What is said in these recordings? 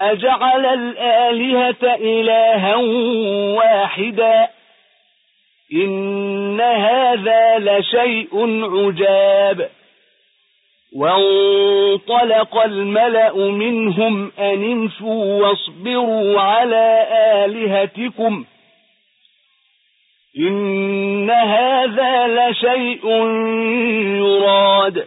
أجعل الآلهة إلها واحدا إن هذا لشيء عجاب. وانطلق الملأ منهم أن انفوا واصبروا على آلهتكم. إن هذا لشيء يراد.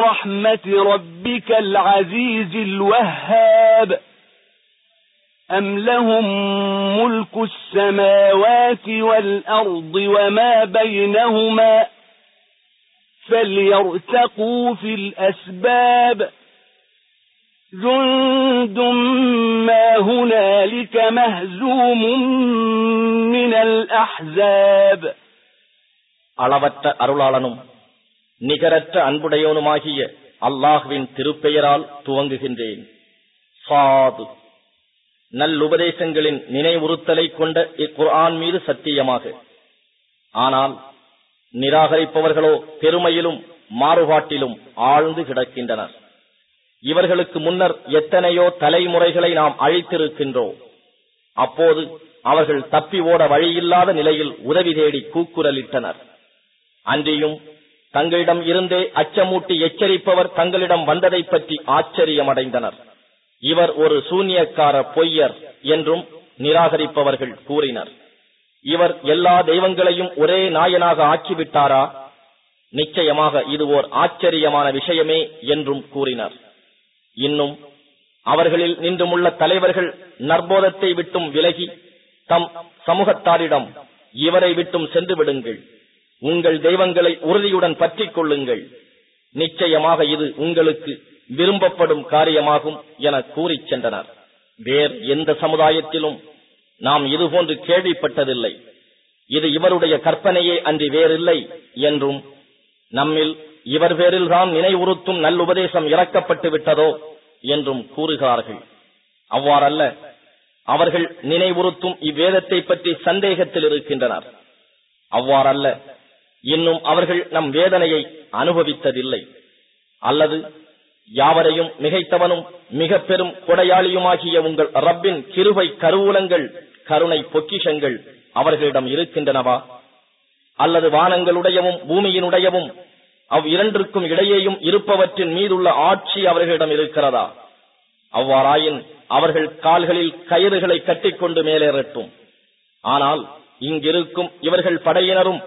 رحمة ربك العزيز الوهاب أم لهم ملك السماوات والأرض وما بينهما فليرتقوا في الأسباب جند ما هنالك مهزوم من الأحزاب அளவற்ற அருளாளனும் நிகரற்ற அன்புடையவனுமாகிய அல்லாஹுவின் திருப்பெயரால் துவங்குகின்றேன். சாது. நல்லுபதேசங்களின் நினைவுறுத்தலை கொண்ட இக்குர்ஆன் மீது சத்தியமாக. ஆனால் நிராகரிப்பவர்களோ பெருமையிலும் மாறுபாட்டிலும் ஆழ்ந்து கிடக்கின்றனர். இவர்களுக்கு முன்னர் எத்தனையோ தலைமுறைகளை நாம் அழித்திருக்கின்றோம். அப்போது அவர்கள் தப்பி ஓட வழியில்லாத நிலையில் உதவி தேடி கூக்குரலிட்டனர். அன்றியும் தங்களிடம் இருந்தே அச்சமூட்டி எச்சரிப்பவர் தங்களிடம் வந்ததை பற்றி ஆச்சரியமடைந்தனர். இவர் ஒரு சூன்யக்கார பொய்யர் என்றும் நிராகரிப்பவர்கள் கூறினர். இவர் எல்லா தெய்வங்களையும் ஒரே நாயனாக ஆக்கிவிட்டாரா? நிச்சயமாக இது ஓர் ஆச்சரியமான விஷயமே என்றும் கூறினர். இன்னும் அவர்களில் நின்றுமுள்ள தலைவர்கள் நற்போதத்தை விட்டும் விலகி தம் சமூகத்தாரிடம் இவரை விட்டும் சென்று விடுங்கள். உங்கள் தெய்வங்களை உறுதியுடன் பற்றிக் கொள்ளுங்கள். நிச்சயமாக இது உங்களுக்கு விரும்பப்படும் காரியமாகும் என கூறிச் சென்றனர். வேர் எந்த சமுதாயத்திலும் நாம் இதுபோன்று கேள்விப்பட்டதில்லை. இது இவருடைய கற்பனையே அன்றி வேறில்லை என்றும் நம்மில் இவர் பேரில்தான் நினைவுறுத்தும் நல்லுபதேசம் இறக்கப்பட்டு விட்டதோ என்றும் கூறுகிறார்கள். அவ்வாறல்ல அவர்கள் நினைவுறுத்தும் இவ்வேதத்தை பற்றி சந்தேகத்தில் இருக்கின்றனர். அவ்வாறல்ல இன்னும் அவர்கள் நம் வேதனையை அனுபவித்ததில்லை. அல்லது யாவரையும் மிகைத்தவனும் மிக பெரும் கொடையாளியுமாகிய உங்கள் ரப்பின் கிருபை கருவூலங்கள் கருணை பொக்கிஷங்கள் அவர்களிடம் இருக்கின்றனவா? அல்லது வானங்களுடையவும் பூமியினுடையவும் அவ் இரண்டிற்கும் இடையேயும் இருப்பவற்றின் மீதுள்ள ஆட்சி அவர்களிடம் இருக்கிறதா? அவ்வாறாயின் அவர்கள் கால்களில் கயிறுகளை கட்டிக்கொண்டு மேலேறட்டும். ஆனால் இங்கிருக்கும் இவர்கள் படையினரும்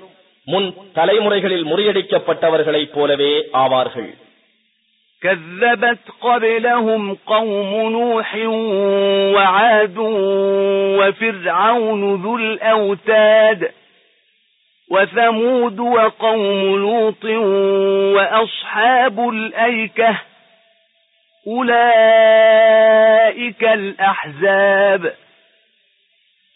முன் தலைமுறைகளில் முறியடிக்கப்பட்டவர்களைப் போலவே ஆவார்கள் كذبت قبلهم قوم نوح وعاد وفرعون ذو الأوتاد وثمود وقوم لوط وأصحاب الأيكة أولئك الأحزاب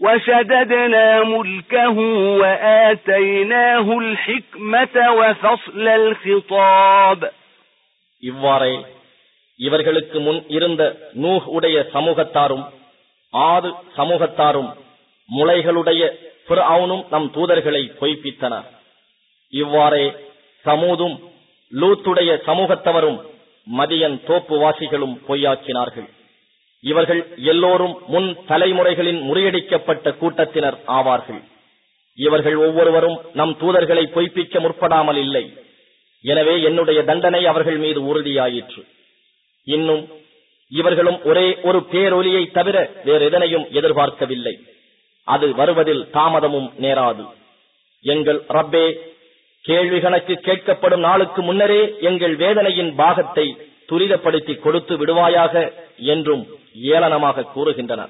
وشددنا ملكه وآتيناه الحكمة وفصل الخطاب இவ்வாறே இவர்களுக்கு முன் இருந்த நூஹ் உடைய சமூகத்தாரும் ஆது சமூகத்தாரும் முளைகளுடைய பிறவுனும் நம் தூதர்களை பொய்ப்பித்தனர் இவ்வாறே சமூதும் லூத்துடைய சமூகத்தவரும் மதியன் தோப்புவாசிகளும் பொய்யாக்கினார்கள் இவர்கள் எல்லோரும் முன் தலைமுறைகளின் முறியடிக்கப்பட்ட கூட்டத்தினர் ஆவார்கள். இவர்கள் ஒவ்வொருவரும் நம் தூதர்களை பொய்ப்பிக்க முற்படாமல் இல்லை. எனவே என்னுடைய தண்டனை அவர்கள் மீது உறுதியாயிற்று. இன்னும் இவர்களும் ஒரே ஒரு பேரொலியை தவிர வேறு எதனையும் எதிர்பார்க்கவில்லை. அது வருவதில் தாமதமும் நேராது. எங்கள் ரப்பே கேள்வி கணக்கு கேட்கப்படும் நாளுக்கு முன்னரே எங்கள் வேதனையின் பாகத்தை துரிதப்படுத்தி கொடுத்து விடுவாயாக என்றும் ஏளனமாக கூறுகின்றனர்.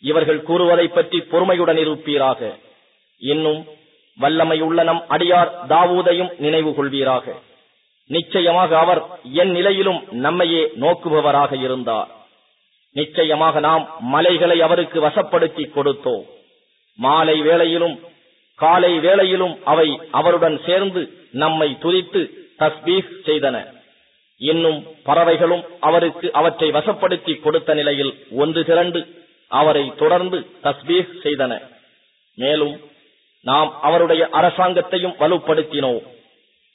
இவர்கள் கூறுவதை பற்றி பொறுமையுடன் இருப்பீராக. இன்னும் வல்லமையுள்ள நம் அடியார் தாவூதையும் நினைவு கொள்வீராக. நிச்சயமாக அவர் என் நிலையிலும் நம்மையே நோக்குபவராக இருந்தார். நிச்சயமாக நாம் மலைகளை அவருக்கு வசப்படுத்தி கொடுத்தோம். மாலை வேளையிலும் காலை வேளையிலும் அவை அவருடன் சேர்ந்து நம்மை துதித்து தஸ்பீஸ் செய்தன. இன்னும் பறவைகளும் அவருக்கு அவற்றை வசப்படுத்தி கொடுத்த நிலையில் ஒன்று திரண்டு அவரை தொடர்ந்து தஸ்பீஸ் செய்தன மேலும் நாம் அவருடைய அரசாங்கத்தையும் வலுப்படுத்தினோம்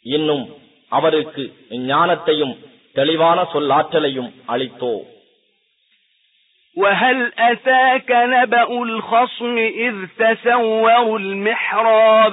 இன்னும் அவருக்கு ஞானத்தையும் தெளிவான சொல்லாற்றலையும் அளித்தோம் وهل أتاك نبأ الخصم إذ تسوروا المحراب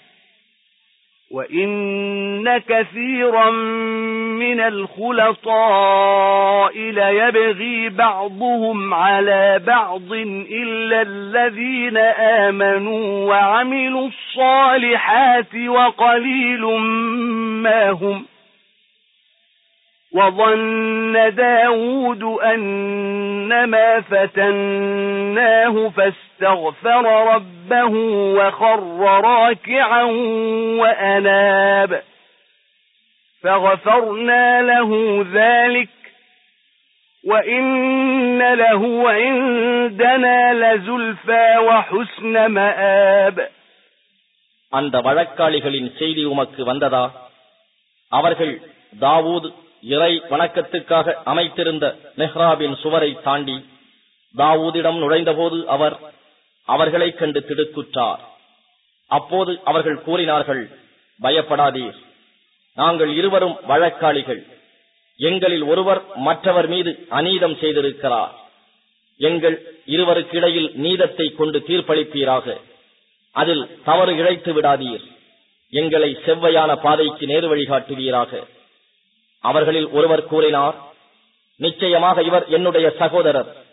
وإن كثيرا من الخلطاء ليبغي بعضهم على بعض إلا الذين آمنوا وعملوا الصالحات وقليل ما هم وظن داود أنما فتناه فاستغفر ربه وخر راكعا وأناب فغفرنا له ذلك وإن له عندنا لزلفى وحسن مآب அந்த வழக்காளிகளின் செய்தி உமக்கு வந்ததா அவர்கள் தாவூத் இறை வணக்கத்துக்காக அமைத்திருந்த மெஹ்ராபின் சுவரை தாண்டி தாவூதிடம் நுழைந்தபோது அவர் அவர்களைக் கண்டு திடுக்குற்றார். அப்போது அவர்கள் கூறினார்கள் பயப்படாதீர். நாங்கள் இருவரும் வழக்காளிகள். எங்களில் ஒருவர் மற்றவர் மீது அநீதம் செய்திருக்கிறார். எங்கள் இருவருக்கிடையில் நீதத்தை கொண்டு தீர்ப்பளிப்பீராக. அதில் தவறு இழைத்து விடாதீர். எங்களை செவ்வையான பாதைக்கு நேரு வழிகாட்டுவீராக. அவர்களில் ஒருவர் கூறினார் நிச்சயமாக இவர் என்னுடைய சகோதரர்.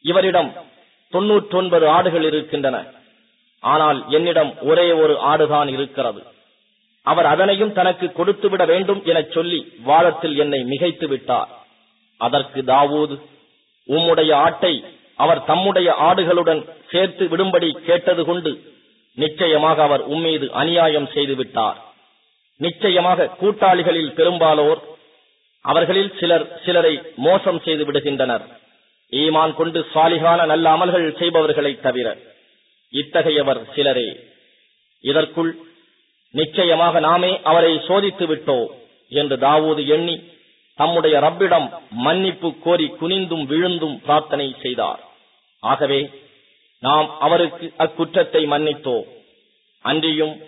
இவரிடம் தொன்னூற்றொன்பது ஆடுகள் இருக்கின்றன. ஆனால் என்னிடம் ஒரே ஒரு ஆடுதான் இருக்கிறது. அவர் அதனையும் தனக்கு கொடுத்துவிட வேண்டும் எனச் சொல்லி வாதத்தில் என்னை மிகைத்து விட்டார். அதற்கு தாவூது உம்முடைய ஆட்டை அவர் தம்முடைய ஆடுகளுடன் சேர்த்து விடும்படி கேட்டது கொண்டு நிச்சயமாக அவர் உம்மீது அநியாயம் செய்து விட்டார். நிச்சயமாக கூட்டாளிகளில் பெரும்பாலோர் அவர்களில் சிலர் சிலரை மோசம் செய்து விடுகின்றனர். ஈமான் கொண்டு சாலிகான நல்ல அமல்கள் செய்பவர்களைத் தவிர இத்தகையவர் சிலரே. இதற்குள் நிச்சயமாக நாமே அவரை சோதித்து விட்டோ என்று தாவூது எண்ணி தம்முடைய ரப்பிடம் மன்னிப்பு கோரி குனிந்தும் விழுந்தும் பிரார்த்தனை செய்தார். ஆகவே நாம் அவருக்கு அக்குற்றத்தை மன்னித்தோ. அன்றியும்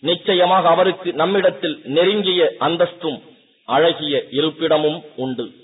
நிச்சயமாக அவருக்கு நம்மிடத்தில் நெருங்கிய அந்தஸ்தும் அழகிய இருப்பிடமும் உண்டு.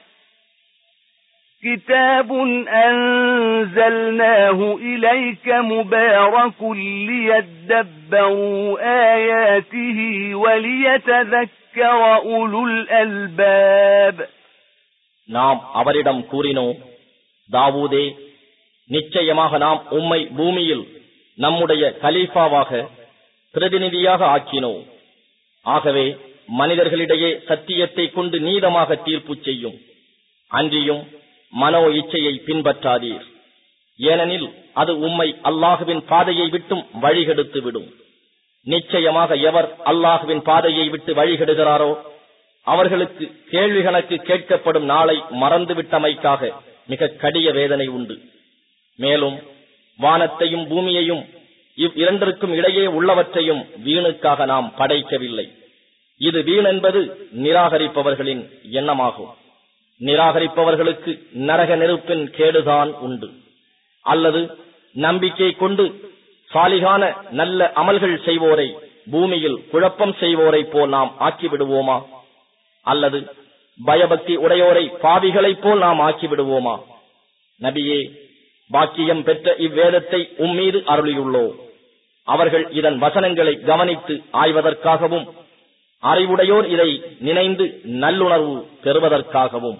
كتاب أنزلناه إليك مبارك ليدبروا آياته وليتذكر أولو الألباب நாம் அவரிடம் கூறினோம் தாவூதே நிச்சயமாக நாம் உம்மை பூமியில் நம்முடைய கலீஃபாவாக பிரதிநிதியாக ஆக்கினோம் ஆகவே மனிதர்களிடையே சத்தியத்தை கொண்டு நீதமாக தீர்ப்பு செய்யும் அன்றியும் மனோ இச்சையை பின்பற்றாதீர். ஏனெனில் அது உம்மை அல்லாஹுவின் பாதையை விட்டும் வழிகெடுத்து விடும். நிச்சயமாக எவர் அல்லாஹுவின் பாதையை விட்டு வழிகெடுகிறாரோ அவர்களுக்கு கேள்வி கணக்கு கேட்கப்படும் நாளை மறந்துவிட்டமைக்காக மிக கடிய வேதனை உண்டு. மேலும் வானத்தையும் பூமியையும் இவ் இரண்டிற்கும் இடையே உள்ளவற்றையும் வீணுக்காக நாம் படைக்கவில்லை. இது வீணென்பது நிராகரிப்பவர்களின் எண்ணமாகும். நிராகரிப்பவர்களுக்கு நரக நெருப்பின் கேடுதான் உண்டு. அல்லது நம்பிக்கை கொண்டு சாலிகான நல்ல அமல்கள் செய்வோரை பூமியில் குழப்பம் செய்வோரை போல் நாம் ஆக்கிவிடுவோமா? அல்லது பயபக்தி உடையோரை பாவிகளைப் போல் நாம் ஆக்கிவிடுவோமா? நபியே பாக்கியம் பெற்ற இவ்வேதத்தை உம்மீது அருளியுள்ளோ. அவர்கள் இதன் வசனங்களை கவனித்து ஆய்வதற்காகவும் அறிவுடையோர் இதை நினைந்து நல்லுணர்வு பெறுவதற்காகவும்.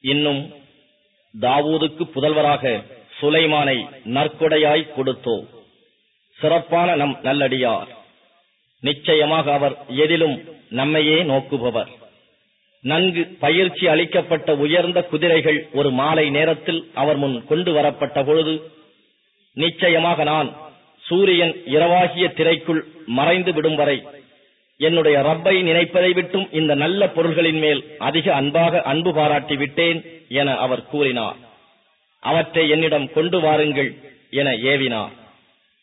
இன்னும் தாவூதுக்கு புதல்வராக சுலைமானை நற்கொடையாய் கொடுத்தோ. சிறப்பான நம் நல்லடியார். நிச்சயமாக அவர் எதிலும் நம்மையே நோக்குபவர். நன்கு பயிற்சி அளிக்கப்பட்ட உயர்ந்த குதிரைகள் ஒரு மாலை நேரத்தில் அவர் முன் கொண்டு வரப்பட்ட பொழுது நிச்சயமாக நான் சூரியன் இரவாகிய திரைக்குள் மறைந்து விடும் வரை என்னுடைய ரப்பை நினைப்பதை விட்டும் இந்த நல்ல பொருள்களின் மேல் அதிக அன்பாக அன்பு பாராட்டி விட்டேன் என அவர் கூறினார். அவற்றை என்னிடம் கொண்டு வாருங்கள் என ஏவினார்.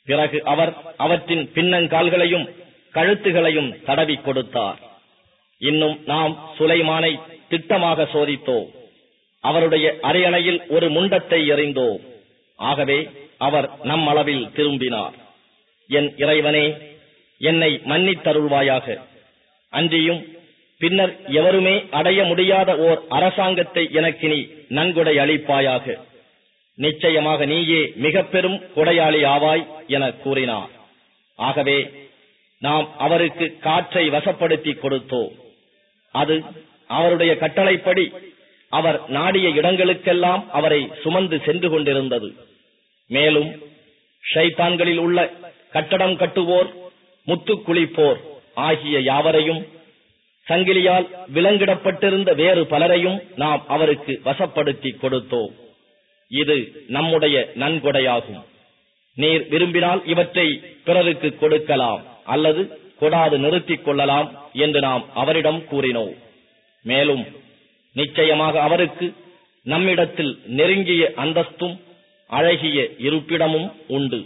பிறகு அவர் அவற்றின் பின்னங்கால்களையும் கழுத்துகளையும் தடவி கொடுத்தார். இன்னும் நாம் சுலைமானை திட்டமாக சோதித்தோம். அவருடைய அரையணையில் ஒரு முண்டத்தை எறிந்தோம். ஆகவே அவர் நம் அளவில் திரும்பினார். என் இறைவனே என்னை மன்னித்தருள்வாயாக. அன்றியும் பின்னர் எவருமே அடைய முடியாத ஓர் அரசாங்கத்தை எனக்கு நீ நன்கொடை அளிப்பாயாக. நிச்சயமாக நீயே மிக பெரும் கொடையாளி ஆவாய் என கூறினார். ஆகவே நாம் அவருக்கு காற்றை வசப்படுத்தி கொடுத்தோம். அது அவருடைய கட்டளைப்படி அவர் நாடிய இடங்களுக்கெல்லாம் அவரை சுமந்து சென்று கொண்டிருந்தது. மேலும் ஷைத்தான்களில் உள்ள கட்டடம் கட்டுவோர் முத்துக்குளிப்போர் ஆகிய யாவரையும் சங்கிலியால் விலங்கிடப்பட்டிருந்த வேறு பலரையும் நாம் அவருக்கு வசப்படுத்தி கொடுத்தோம். இது நம்முடைய நன்கொடையாகும். நீர் விரும்பினால் இவற்றை பிறருக்கு கொடுக்கலாம் அல்லது கொடாது நிறுத்திக் கொள்ளலாம் என்று நாம் அவரிடம் கூறினோம். மேலும் நிச்சயமாக அவருக்கு நம்மிடத்தில் நெருங்கிய அந்தஸ்தும் அழகிய இருப்பிடமும் உண்டு.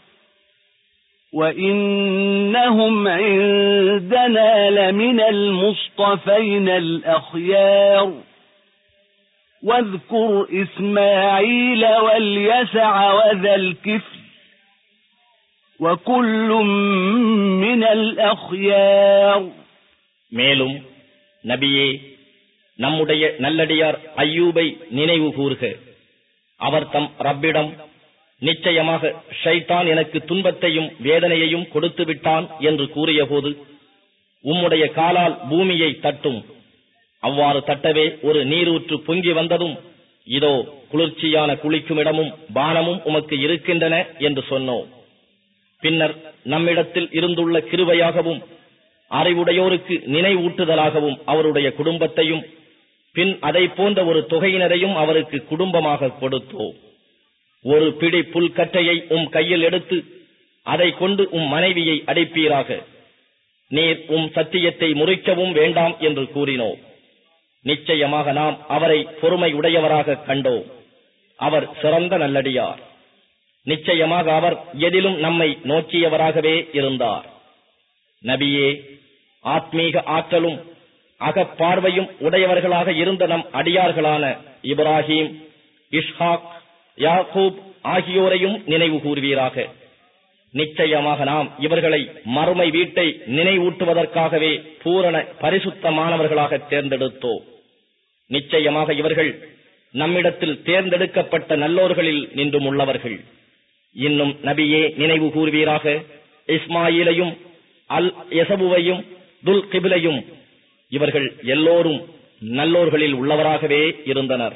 وإنهم عندنا لمن المصطفين الأخيار واذكر إسماعيل واليسع وذا الكفل وكل من الأخيار மேலும் நபியே நம்முடைய நல்லடியார் ஐயூபை நினைவு கூறுக அவர் தம் ரப்பிடம் நிச்சயமாக ஷைத்தான் எனக்கு துன்பத்தையும் வேதனையையும் கொடுத்து விட்டான் என்று கூறியபோது உம்முடைய காலால் பூமியை தட்டும். அவ்வாறு தட்டவே ஒரு நீரூற்று பொங்கி வந்ததும் இதோ குளிர்ச்சியான குளிக்கும் இடமும் பானமும் உமக்கு இருக்கின்றன என்று சொன்னோம். பின்னர் நம்மிடத்தில் இருந்துள்ள கிருவையாகவும் அறிவுடையோருக்கு நினைவூட்டுதலாகவும் அவருடைய குடும்பத்தையும் பின் அதை போன்ற ஒரு தொகையினரையும் அவருக்கு குடும்பமாக கொடுத்தோம். ஒரு பிடி புல்கட்டையை உம் கையில் எடுத்து அதை கொண்டு உம் மனைவியை அடைப்பீராக. நீர் உம் சத்தியத்தை முறிக்கவும் வேண்டாம் என்று கூறினோம். நிச்சயமாக நாம் அவரை பொறுமை உடையவராக கண்டோம். அவர் சிறந்த நல்லடியார். நிச்சயமாக அவர் எதிலும் நம்மை நோக்கியவராகவே இருந்தார். நபியே ஆத்மீக ஆற்றலும் அகப்பார்வையும் உடையவர்களாக இருந்த நம் அடியார்களான இப்ராஹிம் இஷ்ஹாக் யாக்கூப் ஆகியோரையும் நினைவு கூறுவீராக. நிச்சயமாக நாம் இவர்களை மறுமை வீட்டை நினைவூட்டுவதற்காகவே பூரண பரிசுத்தமானவர்களாக தேர்ந்தெடுத்தோம். நிச்சயமாக இவர்கள் நம்மிடத்தில் தேர்ந்தெடுக்கப்பட்ட நல்லோர்களில் நின்றும் உள்ளவர்கள். இன்னும் நபியே நினைவு கூறுவீராக. இஸ்மாயிலையும் அல் எசபுவையும் துல் கிபிலையும் இவர்கள் எல்லோரும் நல்லோர்களில் உள்ளவராகவே இருந்தனர்.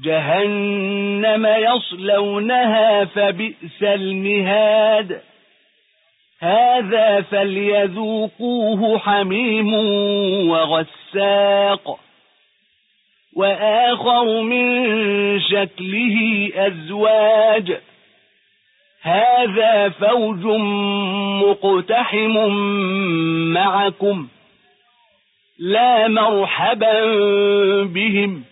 جهنم يصلونها فبئس المهاد. هذا فليذوقوه حميم وغساق. وآخر من شكله أزواج. هذا فوج مقتحم معكم. لا مرحبا بهم.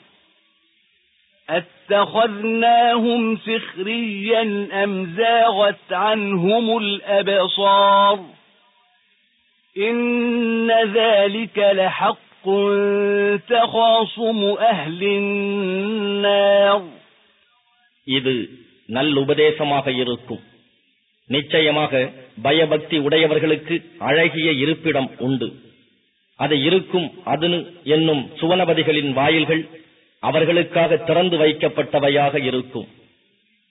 أتخذناهم سخريا أم زاغت عنهم الأبصار إن ذلك لحق تخاصم أهل النار இது நல்லுபதேசமாக இருக்கும் நிச்சயமாக பயபக்தி உடையவர்களுக்கு அழகிய இருப்பிடம் உண்டு அது இருக்கும் அதுனு என்னும் சுவனபதிகளின் வாயில்கள் அவர்களுக்காக திறந்து வைக்கப்பட்டவையாக இருக்கும்.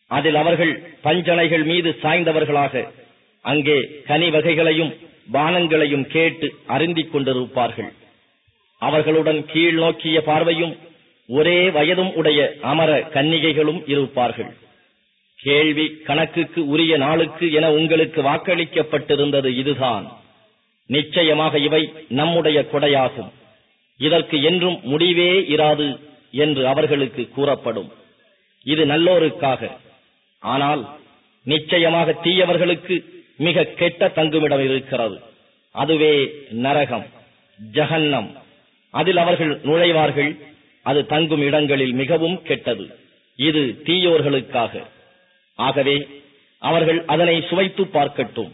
அதில் அவர்கள் பஞ்சனைகள் மீது சாய்ந்தவர்களாக அங்கே கனி வகைகளையும் பானங்களையும் கேட்டு அருந்திக் கொண்டிருப்பார்கள். அவர்களுடன் கீழ் நோக்கிய பார்வையும் ஒரே வயதும் உடைய அமர கன்னிகைகளும் இருப்பார்கள். கேள்வி கணக்குக்கு உரிய நாளுக்கு என உங்களுக்கு வாக்களிக்கப்பட்டிருந்தது இதுதான். நிச்சயமாக இவை நம்முடைய கொடையாகும். இதற்கு என்றும் முடிவே இராது. என்று அவர்களுக்கு கூறப்படும். இது நல்லோருக்காக. ஆனால் நிச்சயமாக தீயவர்களுக்கு மிக கெட்ட தங்குமிடம் இருக்கிறது. அதுவே நரகம் ஜஹன்னம். அதில் அவர்கள் நுழைவார்கள் அது தங்கும் இடங்களில் மிகவும் கெட்டது. இது தீயோர்களுக்காக. ஆகவே அவர்கள் அதனை சுவைத்து பார்க்கட்டும்.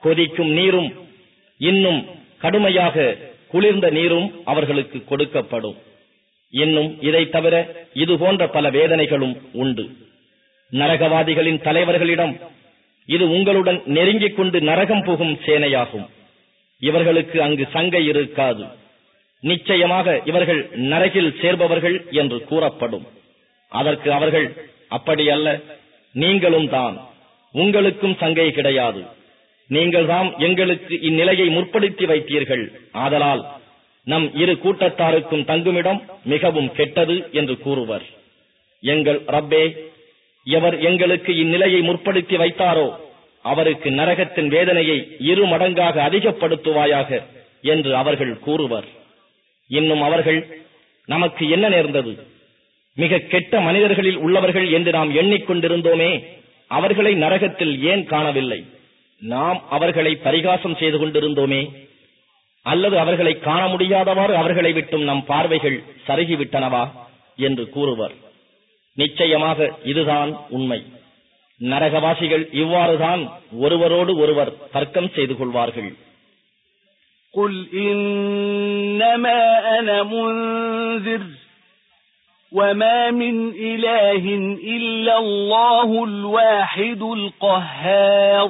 கொதிக்கும் நீரும் இன்னும் கடுமையாக குளிர்ந்த நீரும் அவர்களுக்கு கொடுக்கப்படும். இன்னும் இதை தவிர இது போன்ற பல வேதனைகளும் உண்டு. நரகவாதிகளின் தலைவர்களிடம் இது உங்களுடன் நெருங்கிக் கொண்டு நரகம் புகும் சேனையாகும். இவர்களுக்கு அங்கு சங்கை இருக்காது. நிச்சயமாக இவர்கள் நரகில் சேர்பவர்கள் என்று கூறப்படும். அதற்கு அவர்கள் அப்படி அல்ல நீங்களும் தான். உங்களுக்கும் சங்கை கிடையாது. நீங்கள்தான் எங்களுக்கு இந்நிலையை முற்படுத்தி வைத்தீர்கள். ஆதலால் நம் இரு கூட்டத்தாருக்கும் தங்குமிடம் மிகவும் கெட்டது என்று கூறுவர். எங்கள் ரப்பே எவர் எங்களுக்கு இந்நிலையை முற்படுத்தி வைத்தாரோ அவருக்கு நரகத்தின் வேதனையை இரு மடங்காக அதிகப்படுத்துவாயாக என்று அவர்கள் கூறுவர். இன்னும் அவர்கள் நமக்கு என்ன நேர்ந்தது? மிக கெட்ட மனிதர்களில் உள்ளவர்கள் என்று நாம் எண்ணிக்கொண்டிருந்தோமே அவர்களை நரகத்தில் ஏன் காணவில்லை? நாம் அவர்களை பரிகாசம் செய்து கொண்டிருந்தோமே அல்லது அவர்களை காண முடியாதவாறு அவர்களை விட்டும் நம் பார்வைகள் சருகிவிட்டனவா என்று கூறுவர் நிச்சயமாக இதுதான் உண்மை நரகவாசிகள் இவ்வாறுதான் ஒருவரோடு ஒருவர் தர்க்கம் செய்து கொள்வார்கள் قل إنما أنا منذر وما من إله إلا الله الواحد القهار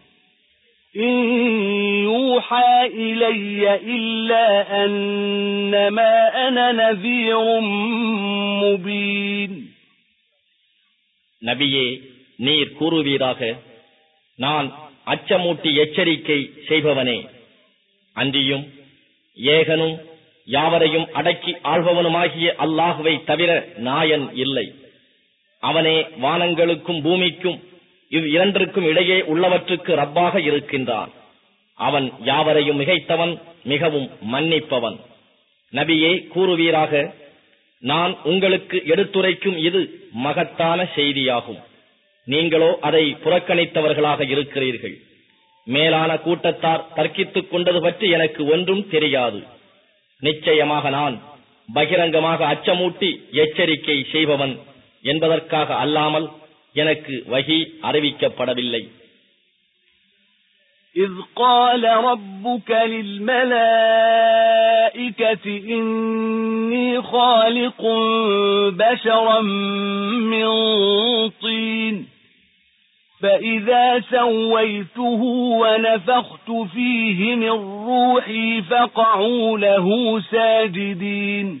إن يوحى إلي إلا أنما أنا نذير مبين நபியே நீர் கூறுவீராக நான் அச்சமூட்டி எச்சரிக்கை செய்பவனே அன்றியும் ஏகனும் யாவரையும் அடக்கி ஆள்பவனுமாகிய அல்லாஹுவை தவிர நாயன் இல்லை அவனே வானங்களுக்கும் பூமிக்கும் இவ் இரண்டிற்கும் இடையே உள்ளவற்றுக்கு ரப்பாக இருக்கின்றான். அவன் யாவரையும் மிகைத்தவன் மிகவும் மன்னிப்பவன். நபியே கூறுவீராக நான் உங்களுக்கு எடுத்துரைக்கும் இது மகத்தான செய்தியாகும். நீங்களோ அதை புறக்கணித்தவர்களாக இருக்கிறீர்கள். மேலான கூட்டத்தார் தர்க்கித்துக் கொண்டது பற்றி எனக்கு ஒன்றும் தெரியாது. நிச்சயமாக நான் பகிரங்கமாக அச்சமூட்டி எச்சரிக்கை செய்பவன் என்பதற்காக அல்லாமல் எனக்கு வகி அறிவிக்கப்படவில்லை إذ قال ربك للملائكة إني خالق بشرا من طين فإذا سويته ونفخت فيه من روحي فقعوا له ساجدين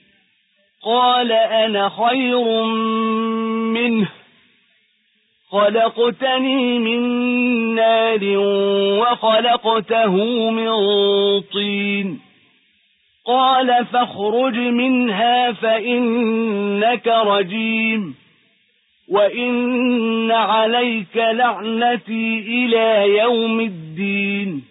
قال أنا خير منه. خلقتني من نار وخلقته من طين. قال فاخرج منها فإنك رجيم. وإن عليك لعنتي إلى يوم الدين.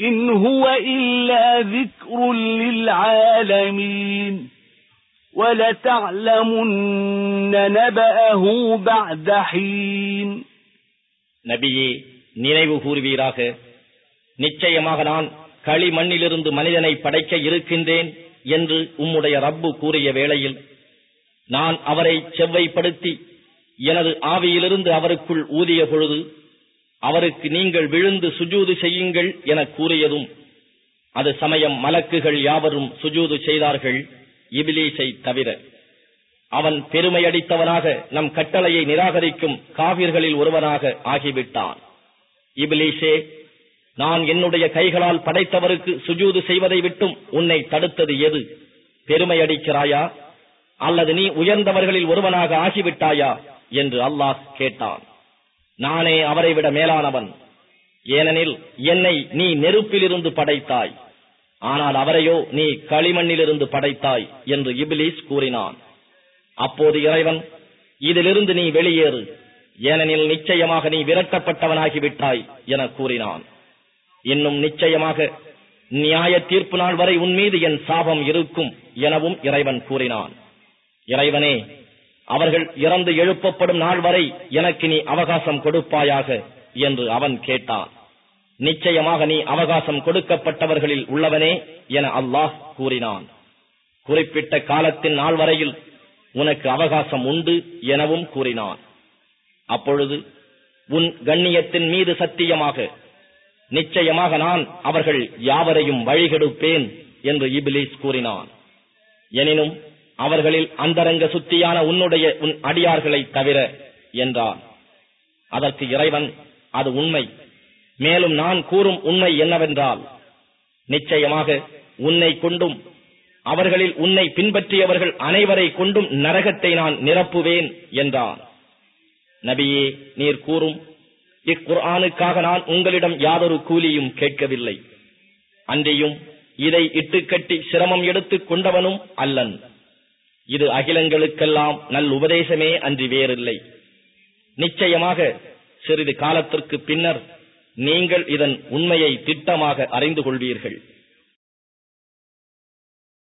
إن هو إلا ذكر للعالمين ولتعلمن نبأه بعد حين நபியே நினைவு கூறுவீராக நிச்சயமாக நான் களிமண்ணிலிருந்து மனிதனை படைக்க இருக்கின்றேன் என்று உம்முடைய ரப்பு கூறிய வேளையில் நான் அவரை செவ்வைப்படுத்தி எனது ஆவியிலிருந்து அவருக்குள் ஊதிய பொழுது அவருக்கு நீங்கள் விழுந்து சுஜூது செய்யுங்கள் என கூறியதும் அது சமயம் மலக்குகள் யாவரும் சுஜூது செய்தார்கள் இபிலீசை தவிர. அவன் பெருமையடித்தவனாக நம் கட்டளையை நிராகரிக்கும் காவிர்களில் ஒருவனாக ஆகிவிட்டான். இபிலீஷே நான் என்னுடைய கைகளால் படைத்தவருக்கு சுஜூது செய்வதை விட்டும் உன்னை தடுத்தது எது? பெருமை அடிக்கிறாயா அல்லது நீ உயர்ந்தவர்களில் ஒருவனாக ஆகிவிட்டாயா? என்று அல்லாஹ் கேட்டான். நானே அவரை விட மேலானவன். ஏனெனில் என்னை நீ நெருப்பிலிருந்து படைத்தாய். ஆனால் அவரையோ நீ களிமண்ணிலிருந்து படைத்தாய் என்று இபிலிஸ் கூறினான். அப்போது இறைவன் இதிலிருந்து நீ வெளியேறு. ஏனெனில் நிச்சயமாக நீ விரட்டப்பட்டவனாகிவிட்டாய் என கூறினான். இன்னும் நிச்சயமாக நியாய தீர்ப்பு நாள் வரை உன் மீது என் சாபம் இருக்கும் எனவும் இறைவன் கூறினான். இறைவனே அவர்கள் இறந்து எழுப்பப்படும் நாள் வரை எனக்கு நீ அவகாசம் கொடுப்பாயாக என்று அவன் கேட்டான். நிச்சயமாக நீ அவகாசம் கொடுக்கப்பட்டவர்களில் உள்ளவனே என அல்லாஹ் கூறினான். குறிப்பிட்ட காலத்தின் நாள் வரையில் உனக்கு அவகாசம் உண்டு எனவும் கூறினான். அப்பொழுது உன் கண்ணியத்தின் மீது சத்தியமாக நிச்சயமாக நான் அவர்கள் யாவரையும் வழிகெடுப்பேன் என்று இபிலிஸ் கூறினான். எனினும் அவர்களில் அந்தரங்க சுத்தியான உன்னுடைய உன் அடியார்களை தவிர என்றான். அதற்கு இறைவன் அது உண்மை. மேலும் நான் கூறும் உண்மை என்னவென்றால் நிச்சயமாக உன்னை கொண்டும் அவர்களில் உன்னை பின்பற்றியவர்கள் அனைவரை கொண்டும் நரகத்தை நான் நிரப்புவேன் என்றான். நபியே நீர் கூறும் இக்குர்ஆனுக்காக நான் உங்களிடம் யாதொரு கூலியும் கேட்கவில்லை. அன்றியும் இதை இட்டுக்கட்டி சிரமம் எடுத்துக் கொண்டவனும் அல்லன். இது அகிலங்களுக்கெல்லாம் நல் உபதேசமே அன்றி வேறில்லை. நிச்சயமாக சிறிது காலத்திற்கு பின்னர் நீங்கள் இதன் உண்மையை திட்டமாக அறிந்து கொள்வீர்கள்.